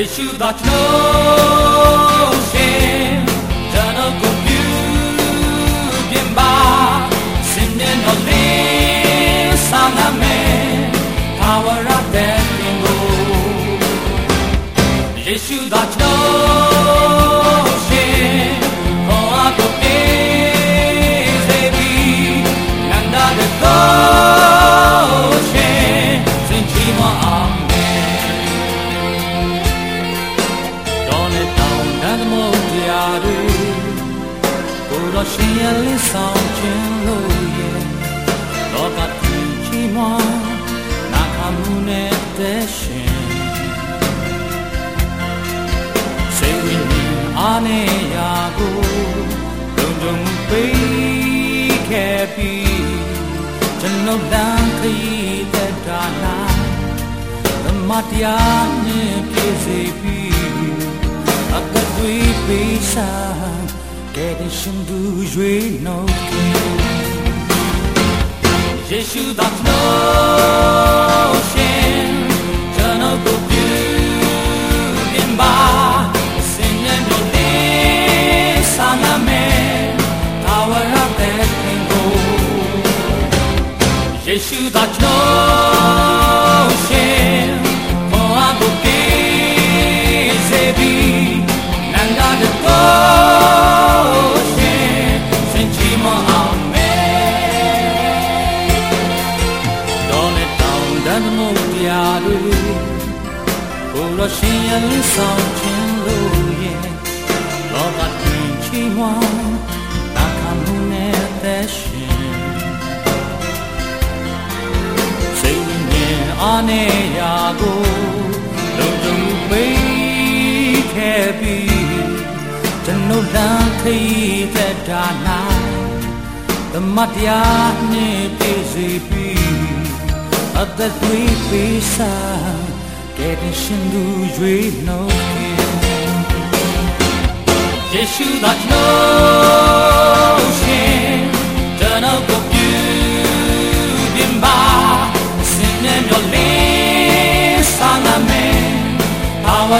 ယေရှုသာကျွန်တော်ရှင်ကျွန်တော်ကိုပြုပြင်ပါစင်တဲ့တော်လေးဆော တွေကိုယ်တော်ရှင်ရဲ့လင်းဆောင်ခြင်းလို့ရဲ့လောကကြီးချီးမွမ်းနာခံမှုနဲ့တဲ့ရှင်စေဝိညာဉ်အားနဲ့ရာကိုလုံခြုံမှုပေးခဲ့ပြီးကျွန်တော်လမ်းခရီးသက်တာလားသမတရားနဲ့ပြည့်စေပြီးအသက်တွေပေးစား ကဲတဲ့ရှင်သူရွေးနှုတ်ယေရှုသာတော်ရှင်ကျွန်တော်ကိုပြုပြင် မ်းမှုတရားတွေကိုယ်တော်ရှင်ရဲ့လင်းဆောင်ခြင်းလို့ရဲ့လောကကြီးချီးမွမ်းနာခံမှုနဲ့သက်ရှင်စိတ်ဝိညာဉ်အားနဲ့ရာကိုလုံခြုံပေးခဲ့ပြီးကျွန်တော်လမ်းခရီးသက်တာနာသမတရားနဲ့ပြည့်စုံပြီး အသက်သွေးပေးစားကဲတဲ့ရှင်သူရွေးနှုတ်ယေရှုသာကျွန်တော်ရှင်ကျွန်တော်ကိုပြုပြင်ပါစင်နဲ့မျောလင်းဆောင်ရမယ်ဘာဝ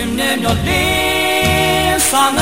စင်နဲ့မျောလင်းဆောင်